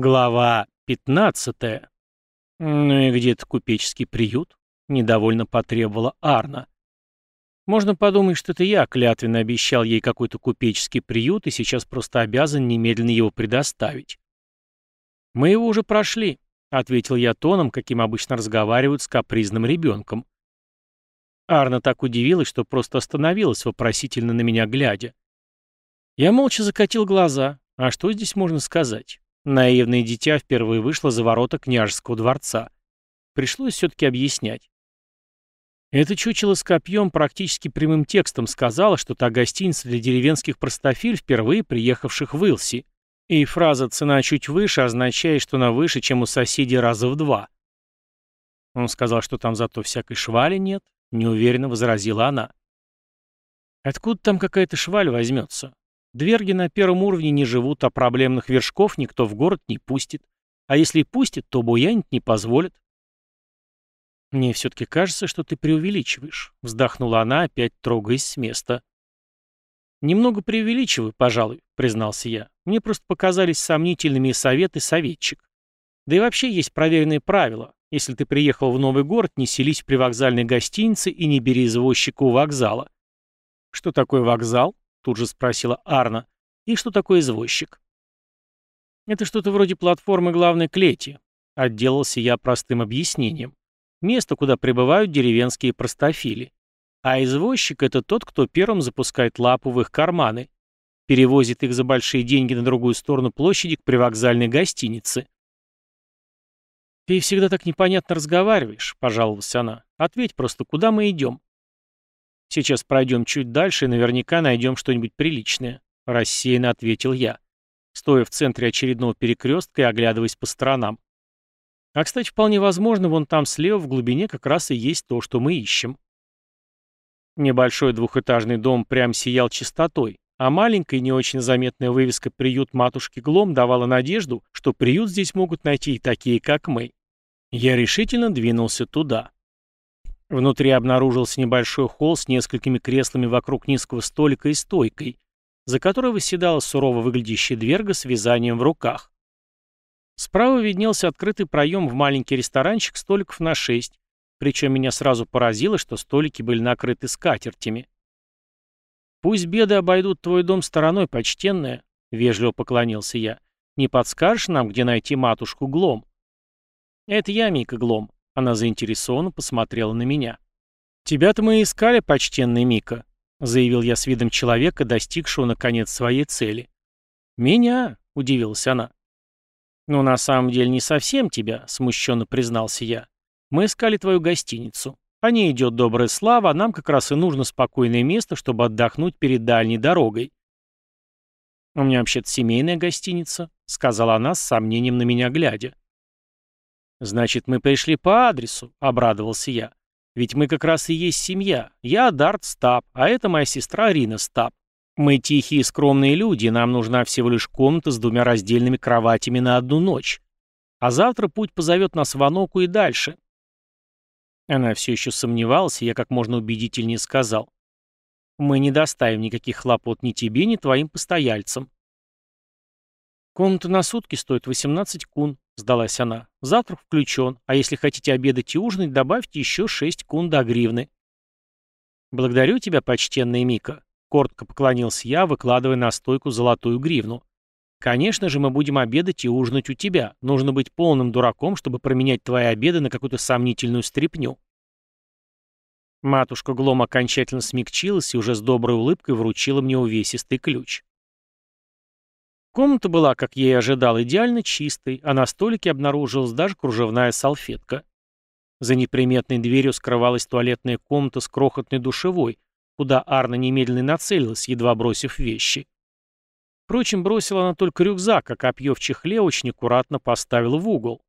Глава 15. Ну и где-то купеческий приют? Недовольно потребовала Арна. Можно подумать, что это я клятвенно обещал ей какой-то купеческий приют и сейчас просто обязан немедленно его предоставить. Мы его уже прошли, ответил я тоном, каким обычно разговаривают с капризным ребенком. Арна так удивилась, что просто остановилась, вопросительно на меня глядя. Я молча закатил глаза. А что здесь можно сказать? Наивное дитя впервые вышло за ворота княжеского дворца. Пришлось все-таки объяснять. Это чучело с копьем практически прямым текстом сказала, что та гостиница для деревенских простофиль, впервые приехавших в Илси. И фраза «цена чуть выше» означает, что она выше, чем у соседей раза в два. Он сказал, что там зато всякой швали нет, неуверенно возразила она. Откуда там какая-то шваль возьмется? Дверги на первом уровне не живут, а проблемных вершков никто в город не пустит. А если и пустит, то буянить не позволит. «Мне все-таки кажется, что ты преувеличиваешь», — вздохнула она, опять трогаясь с места. «Немного преувеличиваю, пожалуй», — признался я. «Мне просто показались сомнительными советы советчик. Да и вообще есть проверенные правила. Если ты приехал в новый город, не селись в привокзальной гостинице и не бери извозчика у вокзала». «Что такое вокзал?» Тут же спросила Арна. И что такое извозчик? Это что-то вроде платформы главной клети. Отделался я простым объяснением. Место, куда прибывают деревенские простофили. А извозчик — это тот, кто первым запускает лапу в их карманы. Перевозит их за большие деньги на другую сторону площади к привокзальной гостинице. «Ты всегда так непонятно разговариваешь», — пожаловалась она. «Ответь просто, куда мы идем?» Сейчас пройдем чуть дальше и наверняка найдем что-нибудь приличное», — рассеянно ответил я, стоя в центре очередного перекрестка и оглядываясь по сторонам. А, кстати, вполне возможно, вон там слева в глубине как раз и есть то, что мы ищем. Небольшой двухэтажный дом прям сиял чистотой, а маленькая не очень заметная вывеска «Приют матушки Глом» давала надежду, что приют здесь могут найти и такие, как мы. Я решительно двинулся туда. Внутри обнаружился небольшой холл с несколькими креслами вокруг низкого столика и стойкой, за которой восседала сурово выглядящая дверга с вязанием в руках. Справа виднелся открытый проем в маленький ресторанчик столиков на шесть, причем меня сразу поразило, что столики были накрыты скатертями. «Пусть беды обойдут твой дом стороной, почтенная», — вежливо поклонился я. «Не подскажешь нам, где найти матушку Глом?» «Это я, Мика Глом», она заинтересованно посмотрела на меня. «Тебя-то мы искали, почтенный Мика», — заявил я с видом человека, достигшего, наконец, своей цели. «Меня?» — удивилась она. «Ну, на самом деле, не совсем тебя», — смущенно признался я. «Мы искали твою гостиницу. По ней идет добрая слава, а нам как раз и нужно спокойное место, чтобы отдохнуть перед дальней дорогой». «У меня вообще-то семейная гостиница», — сказала она с сомнением на меня глядя. «Значит, мы пришли по адресу», — обрадовался я. «Ведь мы как раз и есть семья. Я Дарт Стаб, а это моя сестра Рина Стаб. Мы тихие и скромные люди, нам нужна всего лишь комната с двумя раздельными кроватями на одну ночь. А завтра путь позовет нас в Аноку и дальше». Она все еще сомневалась, и я как можно убедительнее сказал. «Мы не доставим никаких хлопот ни тебе, ни твоим постояльцам». «Комната на сутки стоит 18 кун», сдалась она. «Завтрак включен, а если хотите обедать и ужинать, добавьте еще шесть кун до гривны». «Благодарю тебя, почтенная Мика», — коротко поклонился я, выкладывая на стойку золотую гривну. «Конечно же, мы будем обедать и ужинать у тебя. Нужно быть полным дураком, чтобы променять твои обеды на какую-то сомнительную стряпню». Матушка Глом окончательно смягчилась и уже с доброй улыбкой вручила мне увесистый ключ. Комната была, как я и ожидал, идеально чистой, а на столике обнаружилась даже кружевная салфетка. За неприметной дверью скрывалась туалетная комната с крохотной душевой, куда Арна немедленно нацелилась, едва бросив вещи. Впрочем, бросила она только рюкзак, а копье в чехле очень аккуратно поставила в угол.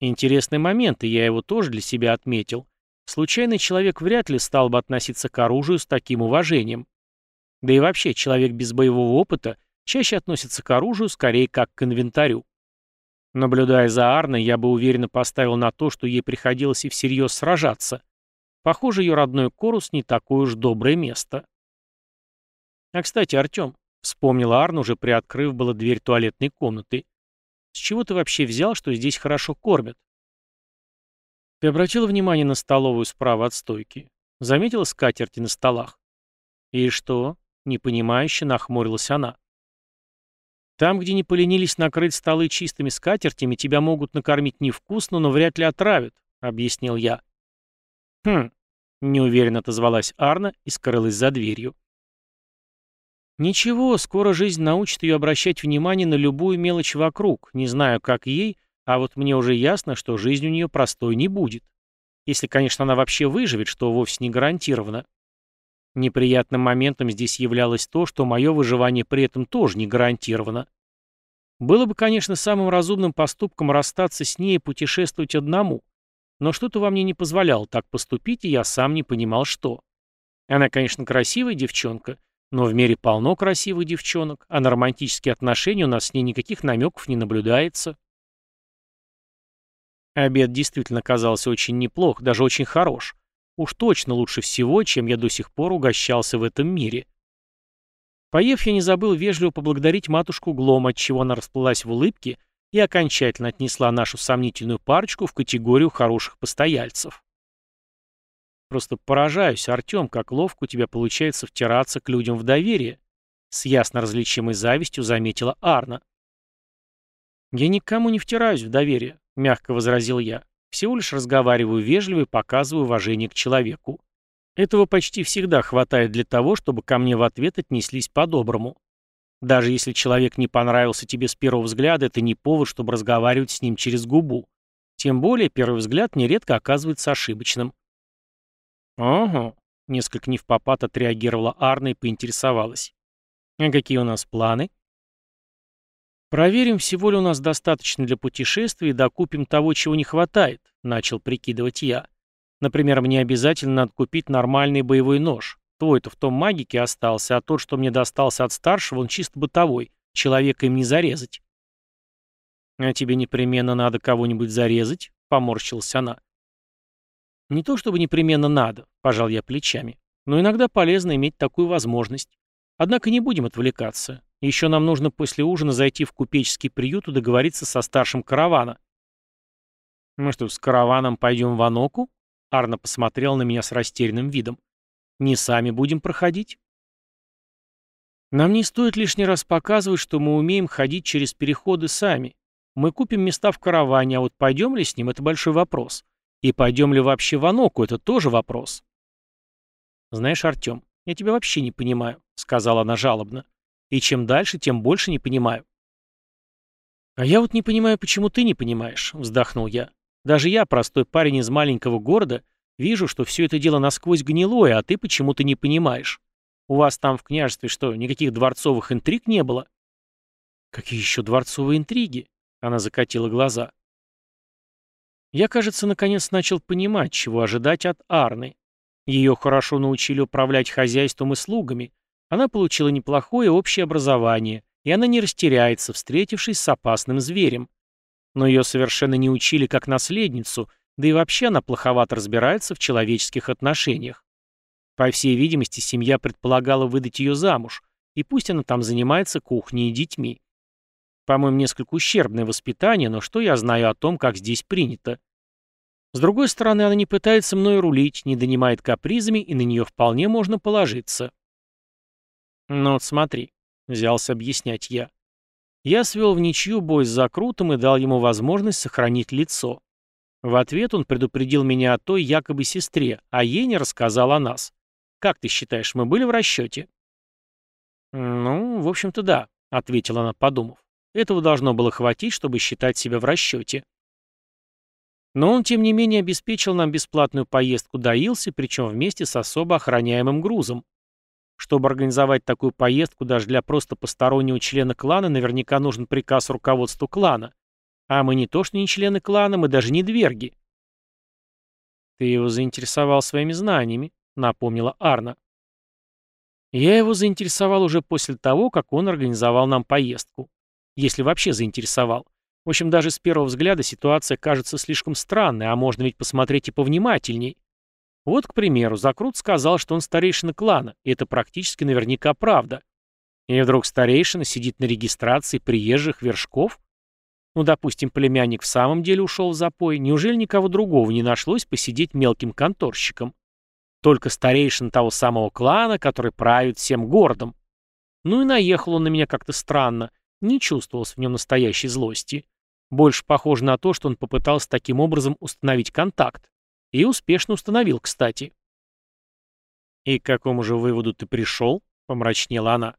Интересный момент, и я его тоже для себя отметил. Случайный человек вряд ли стал бы относиться к оружию с таким уважением. Да и вообще, человек без боевого опыта — чаще относятся к оружию скорее как к инвентарю. Наблюдая за Арной, я бы уверенно поставил на то, что ей приходилось и всерьез сражаться. Похоже, ее родной Корус не такое уж доброе место. А, кстати, Артем, вспомнила Арна, уже приоткрыв было дверь туалетной комнаты. С чего ты вообще взял, что здесь хорошо кормят? Ты обратила внимание на столовую справа от стойки? Заметила скатерти на столах? И что? Непонимающе нахмурилась она. Там, где не поленились накрыть столы чистыми скатертями, тебя могут накормить невкусно, но вряд ли отравят, объяснил я. Хм, неуверенно отозвалась Арна и скрылась за дверью. Ничего, скоро жизнь научит ее обращать внимание на любую мелочь вокруг, не знаю, как ей, а вот мне уже ясно, что жизнь у нее простой не будет. Если, конечно, она вообще выживет, что вовсе не гарантировано. Неприятным моментом здесь являлось то, что мое выживание при этом тоже не гарантировано. Было бы, конечно, самым разумным поступком расстаться с ней и путешествовать одному, но что-то во мне не позволяло так поступить, и я сам не понимал, что. Она, конечно, красивая девчонка, но в мире полно красивых девчонок, а на романтические отношения у нас с ней никаких намеков не наблюдается. Обед действительно казался очень неплох, даже очень хорош. Уж точно лучше всего, чем я до сих пор угощался в этом мире. Поев, я не забыл вежливо поблагодарить матушку Глом, отчего она расплылась в улыбке и окончательно отнесла нашу сомнительную парочку в категорию хороших постояльцев. Просто поражаюсь, Артем, как ловко у тебя получается втираться к людям в доверие. С ясно различимой завистью заметила Арна. Я никому не втираюсь в доверие, мягко возразил я. Всего лишь разговариваю вежливо и показываю уважение к человеку. Этого почти всегда хватает для того, чтобы ко мне в ответ отнеслись по-доброму. Даже если человек не понравился тебе с первого взгляда, это не повод, чтобы разговаривать с ним через губу. Тем более, первый взгляд нередко оказывается ошибочным. «Ого», — несколько не в попад отреагировала Арна и поинтересовалась. «А какие у нас планы?» «Проверим, всего ли у нас достаточно для путешествия и докупим того, чего не хватает», — начал прикидывать я. «Например, мне обязательно надо купить нормальный боевой нож. Твой-то в том магике остался, а тот, что мне достался от старшего, он чисто бытовой. Человека им не зарезать». «А тебе непременно надо кого-нибудь зарезать?» — поморщилась она. «Не то чтобы непременно надо», — пожал я плечами, «но иногда полезно иметь такую возможность. Однако не будем отвлекаться. Еще нам нужно после ужина зайти в купеческий приют и договориться со старшим каравана. «Мы что, с караваном пойдем в Аноку?» Арна посмотрел на меня с растерянным видом. «Не сами будем проходить?» «Нам не стоит лишний раз показывать, что мы умеем ходить через переходы сами. Мы купим места в караване, а вот пойдем ли с ним, это большой вопрос. И пойдем ли вообще в Аноку, это тоже вопрос». «Знаешь, Артем, я тебя вообще не понимаю», — сказала она жалобно. И чем дальше, тем больше не понимаю. «А я вот не понимаю, почему ты не понимаешь», — вздохнул я. «Даже я, простой парень из маленького города, вижу, что все это дело насквозь гнилое, а ты почему-то не понимаешь. У вас там в княжестве что, никаких дворцовых интриг не было?» «Какие еще дворцовые интриги?» — она закатила глаза. Я, кажется, наконец начал понимать, чего ожидать от Арны. Ее хорошо научили управлять хозяйством и слугами, она получила неплохое общее образование, и она не растеряется, встретившись с опасным зверем. Но ее совершенно не учили как наследницу, да и вообще она плоховато разбирается в человеческих отношениях. По всей видимости, семья предполагала выдать ее замуж, и пусть она там занимается кухней и детьми. По-моему, несколько ущербное воспитание, но что я знаю о том, как здесь принято? С другой стороны, она не пытается мной рулить, не донимает капризами, и на нее вполне можно положиться. «Ну вот смотри», — взялся объяснять я. Я свел в ничью бой с закрутом и дал ему возможность сохранить лицо. В ответ он предупредил меня о той якобы сестре, а ей не рассказал о нас. Как ты считаешь, мы были в расчете? «Ну, в общем-то, да», — ответила она, подумав. «Этого должно было хватить, чтобы считать себя в расчете». Но он, тем не менее, обеспечил нам бесплатную поездку до Илси, причем вместе с особо охраняемым грузом. Чтобы организовать такую поездку даже для просто постороннего члена клана, наверняка нужен приказ руководству клана. А мы не то что не члены клана, мы даже не дверги. «Ты его заинтересовал своими знаниями», — напомнила Арна. «Я его заинтересовал уже после того, как он организовал нам поездку. Если вообще заинтересовал. В общем, даже с первого взгляда ситуация кажется слишком странной, а можно ведь посмотреть и повнимательней. Вот, к примеру, Закрут сказал, что он старейшина клана, и это практически наверняка правда. И вдруг старейшина сидит на регистрации приезжих вершков? Ну, допустим, племянник в самом деле ушел в запой, неужели никого другого не нашлось посидеть мелким конторщиком? Только старейшин того самого клана, который правит всем городом. Ну и наехал он на меня как-то странно, не чувствовалось в нем настоящей злости. Больше похоже на то, что он попытался таким образом установить контакт. И успешно установил, кстати. «И к какому же выводу ты пришел?» — помрачнела она.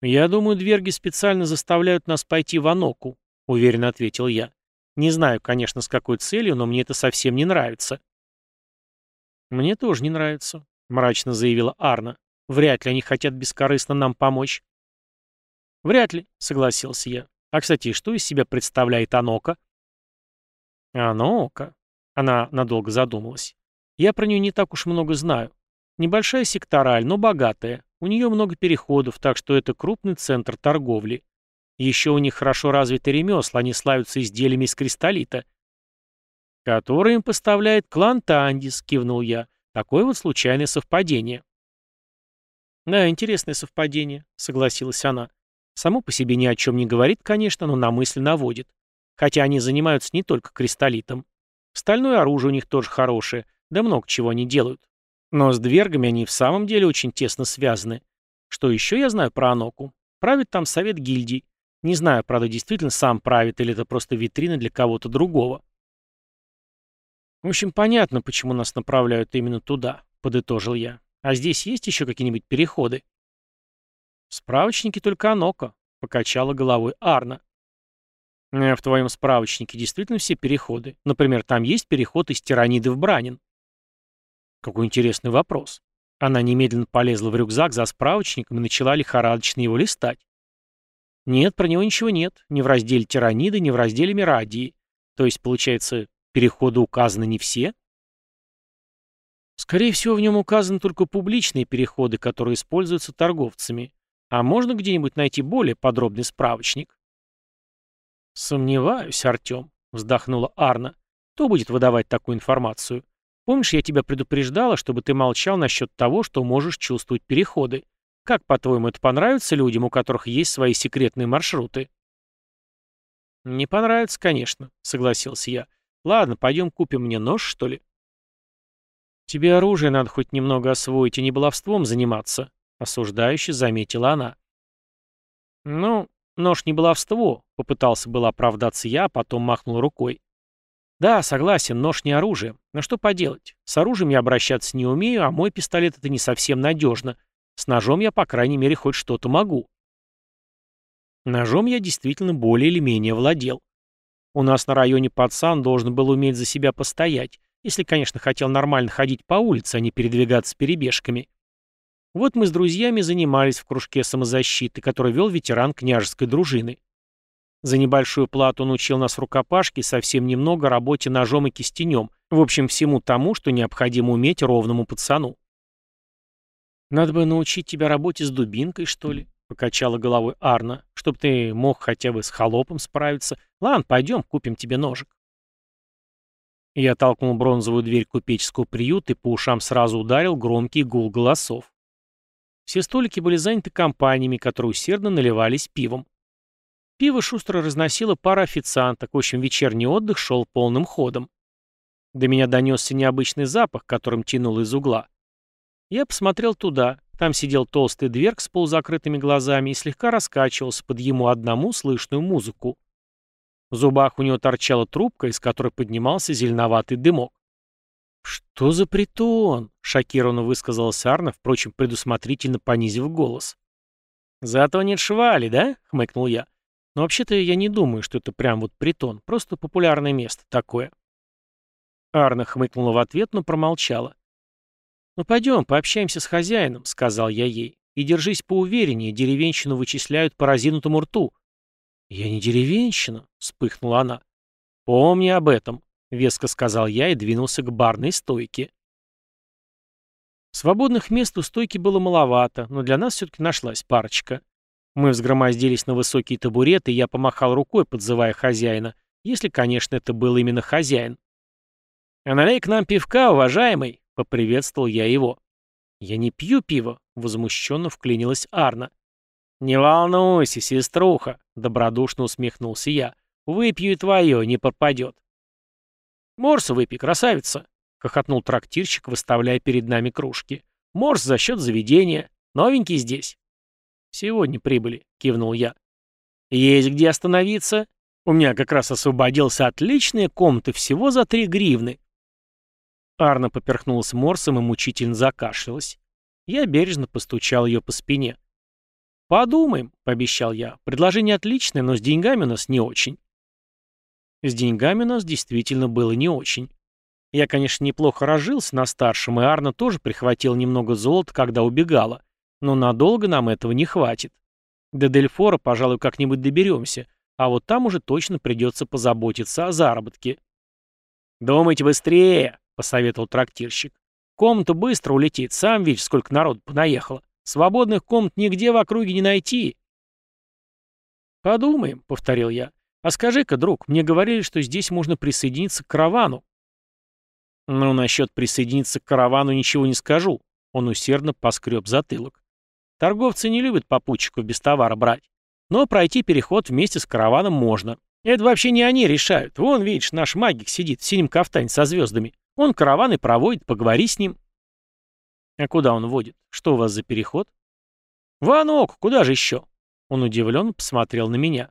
«Я думаю, дверги специально заставляют нас пойти в Аноку», — уверенно ответил я. «Не знаю, конечно, с какой целью, но мне это совсем не нравится». «Мне тоже не нравится», — мрачно заявила Арна. «Вряд ли они хотят бескорыстно нам помочь». «Вряд ли», — согласился я. «А, кстати, что из себя представляет Анока?» «Анока?» Она надолго задумалась. «Я про нее не так уж много знаю. Небольшая сектораль, но богатая. У нее много переходов, так что это крупный центр торговли. Еще у них хорошо развиты ремесла, они славятся изделиями из кристаллита. «Который им поставляет клан Тандис», — кивнул я. «Такое вот случайное совпадение». «Да, интересное совпадение», — согласилась она. «Само по себе ни о чем не говорит, конечно, но на мысль наводит. Хотя они занимаются не только кристаллитом. Стальное оружие у них тоже хорошее, да много чего они делают. Но с двергами они в самом деле очень тесно связаны. Что еще я знаю про Аноку? Правит там совет гильдий. Не знаю, правда, действительно сам правит, или это просто витрина для кого-то другого. В общем, понятно, почему нас направляют именно туда, подытожил я. А здесь есть еще какие-нибудь переходы? Справочники только Анока, покачала головой Арна. «Э, в твоем справочнике действительно все переходы. Например, там есть переход из Тираниды в Бранин. Какой интересный вопрос. Она немедленно полезла в рюкзак за справочником и начала лихорадочно его листать. Нет, про него ничего нет. Ни в разделе тираниды, ни в разделе мирадии. То есть, получается, переходы указаны не все? Скорее всего, в нем указаны только публичные переходы, которые используются торговцами. А можно где-нибудь найти более подробный справочник? Сомневаюсь, Артем, вздохнула Арна. Кто будет выдавать такую информацию? Помнишь, я тебя предупреждала, чтобы ты молчал насчет того, что можешь чувствовать переходы? Как, по-твоему, это понравится людям, у которых есть свои секретные маршруты? Не понравится, конечно, согласился я. Ладно, пойдем купим мне нож, что ли? Тебе оружие надо хоть немного освоить и не баловством заниматься, осуждающе заметила она. Ну, нож не баловство, попытался было оправдаться я, а потом махнул рукой. Да, согласен, нож не оружие. Но что поделать? С оружием я обращаться не умею, а мой пистолет это не совсем надежно. С ножом я, по крайней мере, хоть что-то могу. Ножом я действительно более или менее владел. У нас на районе пацан должен был уметь за себя постоять, если, конечно, хотел нормально ходить по улице, а не передвигаться перебежками. Вот мы с друзьями занимались в кружке самозащиты, который вел ветеран княжеской дружины. За небольшую плату он учил нас рукопашке совсем немного работе ножом и кистенем, в общем, всему тому, что необходимо уметь ровному пацану. «Надо бы научить тебя работе с дубинкой, что ли?» — покачала головой Арна, «чтоб ты мог хотя бы с холопом справиться. Ладно, пойдем, купим тебе ножик». Я толкнул бронзовую дверь купеческого приюта и по ушам сразу ударил громкий гул голосов. Все столики были заняты компаниями, которые усердно наливались пивом. Пиво шустро разносило пара официанток, в общем, вечерний отдых шел полным ходом. До меня донесся необычный запах, которым тянул из угла. Я посмотрел туда. Там сидел толстый дверг с полузакрытыми глазами и слегка раскачивался под ему одному слышную музыку. В зубах у него торчала трубка, из которой поднимался зеленоватый дымок. «Что за притон?» — шокированно высказалась Арна, впрочем, предусмотрительно понизив голос. «Зато нет швали, да?» — хмыкнул я. Но вообще-то я не думаю, что это прям вот притон, просто популярное место такое. Арна хмыкнула в ответ, но промолчала. «Ну пойдем, пообщаемся с хозяином», — сказал я ей. «И держись поувереннее, деревенщину вычисляют по разинутому рту». «Я не деревенщина», — вспыхнула она. «Помни об этом», — веско сказал я и двинулся к барной стойке. Свободных мест у стойки было маловато, но для нас все-таки нашлась парочка. Мы взгромоздились на высокие табуреты, и я помахал рукой, подзывая хозяина, если, конечно, это был именно хозяин. «А налей к нам пивка, уважаемый!» — поприветствовал я его. «Я не пью пиво», — возмущенно вклинилась Арна. «Не волнуйся, сеструха», — добродушно усмехнулся я. «Выпью и твое, не пропадет». «Морс выпей, красавица», — хохотнул трактирщик, выставляя перед нами кружки. «Морс за счет заведения. Новенький здесь». «Сегодня прибыли», — кивнул я. «Есть где остановиться? У меня как раз освободился отличная комната всего за три гривны». Арна поперхнулась морсом и мучительно закашлялась. Я бережно постучал ее по спине. «Подумаем», — пообещал я. «Предложение отличное, но с деньгами у нас не очень». С деньгами у нас действительно было не очень. Я, конечно, неплохо разжился на старшем, и Арна тоже прихватил немного золота, когда убегала. Но надолго нам этого не хватит. До Дельфора, пожалуй, как-нибудь доберемся, а вот там уже точно придется позаботиться о заработке. «Думайте быстрее», — посоветовал трактирщик. «Комната быстро улетит, сам видишь, сколько народу понаехало. Свободных комнат нигде в округе не найти». «Подумаем», — повторил я. «А скажи-ка, друг, мне говорили, что здесь можно присоединиться к каравану». «Ну, насчет присоединиться к каравану ничего не скажу», — он усердно поскреб затылок. «Торговцы не любят попутчиков без товара брать. Но пройти переход вместе с караваном можно. Это вообще не они решают. Вон, видишь, наш магик сидит в синем кафтане со звездами. Он караван и проводит, поговори с ним». «А куда он водит? Что у вас за переход?» «Ванок, куда же еще?» Он удивленно посмотрел на меня.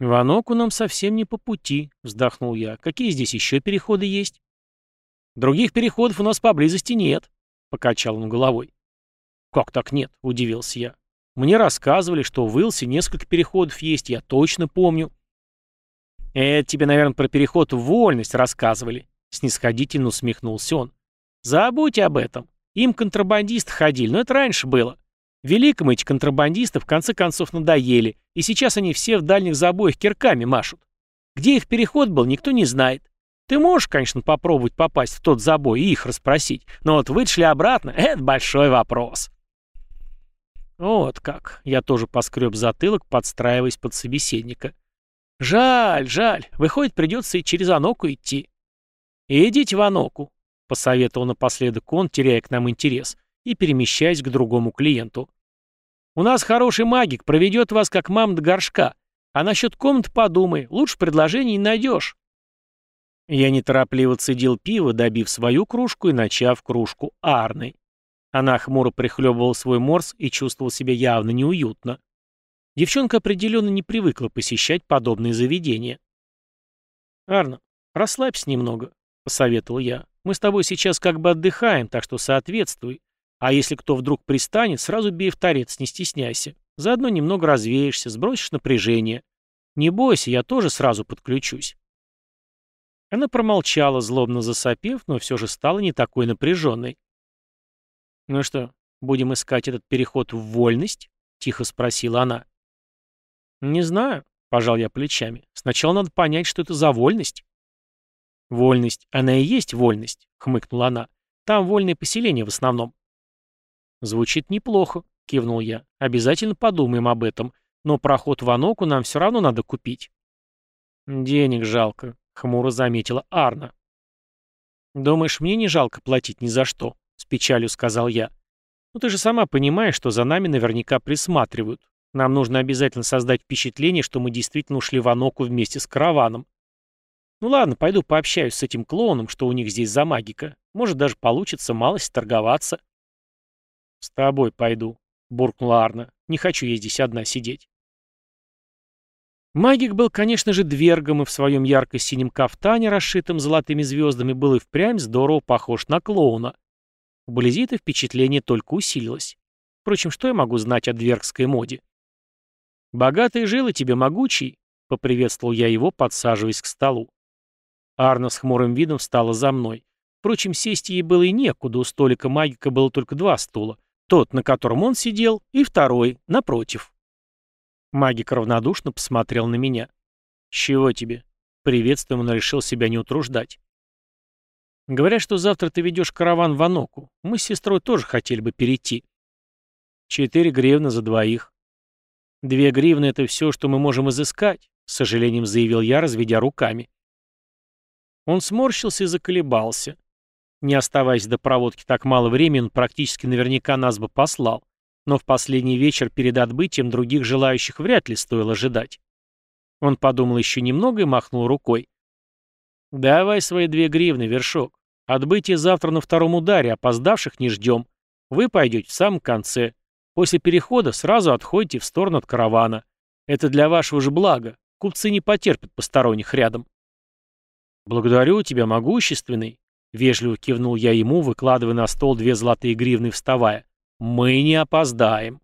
«Ваноку нам совсем не по пути», — вздохнул я. «Какие здесь еще переходы есть?» «Других переходов у нас поблизости нет», — покачал он головой. «Как так нет?» — удивился я. «Мне рассказывали, что в Уилсе несколько переходов есть, я точно помню». «Это тебе, наверное, про переход в вольность рассказывали», — снисходительно усмехнулся он. «Забудь об этом. Им контрабандисты ходили, но это раньше было. Великому эти контрабандисты в конце концов надоели, и сейчас они все в дальних забоях кирками машут. Где их переход был, никто не знает. Ты можешь, конечно, попробовать попасть в тот забой и их расспросить, но вот вышли обратно — это большой вопрос. Вот как. Я тоже поскреб затылок, подстраиваясь под собеседника. Жаль, жаль. Выходит, придется и через Аноку идти. Идите в Аноку, посоветовал напоследок он, теряя к нам интерес, и перемещаясь к другому клиенту. У нас хороший магик, проведет вас как мам до горшка. А насчет комнат подумай, лучше предложений не найдешь. Я неторопливо цедил пиво, добив свою кружку и начав кружку Арны. Она хмуро прихлебывала свой морс и чувствовала себя явно неуютно. Девчонка определенно не привыкла посещать подобные заведения. «Арна, расслабься немного», — посоветовал я. «Мы с тобой сейчас как бы отдыхаем, так что соответствуй. А если кто вдруг пристанет, сразу бей в торец, не стесняйся. Заодно немного развеешься, сбросишь напряжение. Не бойся, я тоже сразу подключусь». Она промолчала, злобно засопев, но все же стала не такой напряженной. «Ну что, будем искать этот переход в вольность?» — тихо спросила она. «Не знаю», — пожал я плечами. «Сначала надо понять, что это за вольность». «Вольность, она и есть вольность», — хмыкнула она. «Там вольные поселения в основном». «Звучит неплохо», — кивнул я. «Обязательно подумаем об этом. Но проход в Аноку нам все равно надо купить». «Денег жалко», — хмуро заметила Арна. «Думаешь, мне не жалко платить ни за что?» — с печалью сказал я. «Ну ты же сама понимаешь, что за нами наверняка присматривают. Нам нужно обязательно создать впечатление, что мы действительно ушли в Аноку вместе с караваном. Ну ладно, пойду пообщаюсь с этим клоуном, что у них здесь за магика. Может, даже получится малость торговаться». «С тобой пойду», — буркнула Арна. «Не хочу я здесь одна сидеть». Магик был, конечно же, двергом и в своем ярко-синем кафтане, расшитом золотыми звездами, был и впрямь здорово похож на клоуна. Вблизи это впечатление только усилилось. Впрочем, что я могу знать о двергской моде? «Богатые жилы тебе, могучий!» — поприветствовал я его, подсаживаясь к столу. Арна с хмурым видом встала за мной. Впрочем, сесть ей было и некуда, у столика магика было только два стула. Тот, на котором он сидел, и второй, напротив. Магик равнодушно посмотрел на меня. «Чего тебе?» Приветствуем, он решил себя не утруждать. «Говорят, что завтра ты ведешь караван в Аноку. Мы с сестрой тоже хотели бы перейти». «Четыре гривны за двоих». «Две гривны — это все, что мы можем изыскать», — с сожалением заявил я, разведя руками. Он сморщился и заколебался. Не оставаясь до проводки так мало времени, он практически наверняка нас бы послал. но в последний вечер перед отбытием других желающих вряд ли стоило ожидать. Он подумал еще немного и махнул рукой. «Давай свои две гривны, вершок. Отбытие завтра на втором ударе, опоздавших не ждем. Вы пойдете в самом конце. После перехода сразу отходите в сторону от каравана. Это для вашего же блага. Купцы не потерпят посторонних рядом». «Благодарю тебя, могущественный», — вежливо кивнул я ему, выкладывая на стол две золотые гривны, вставая. «Мы не опоздаем».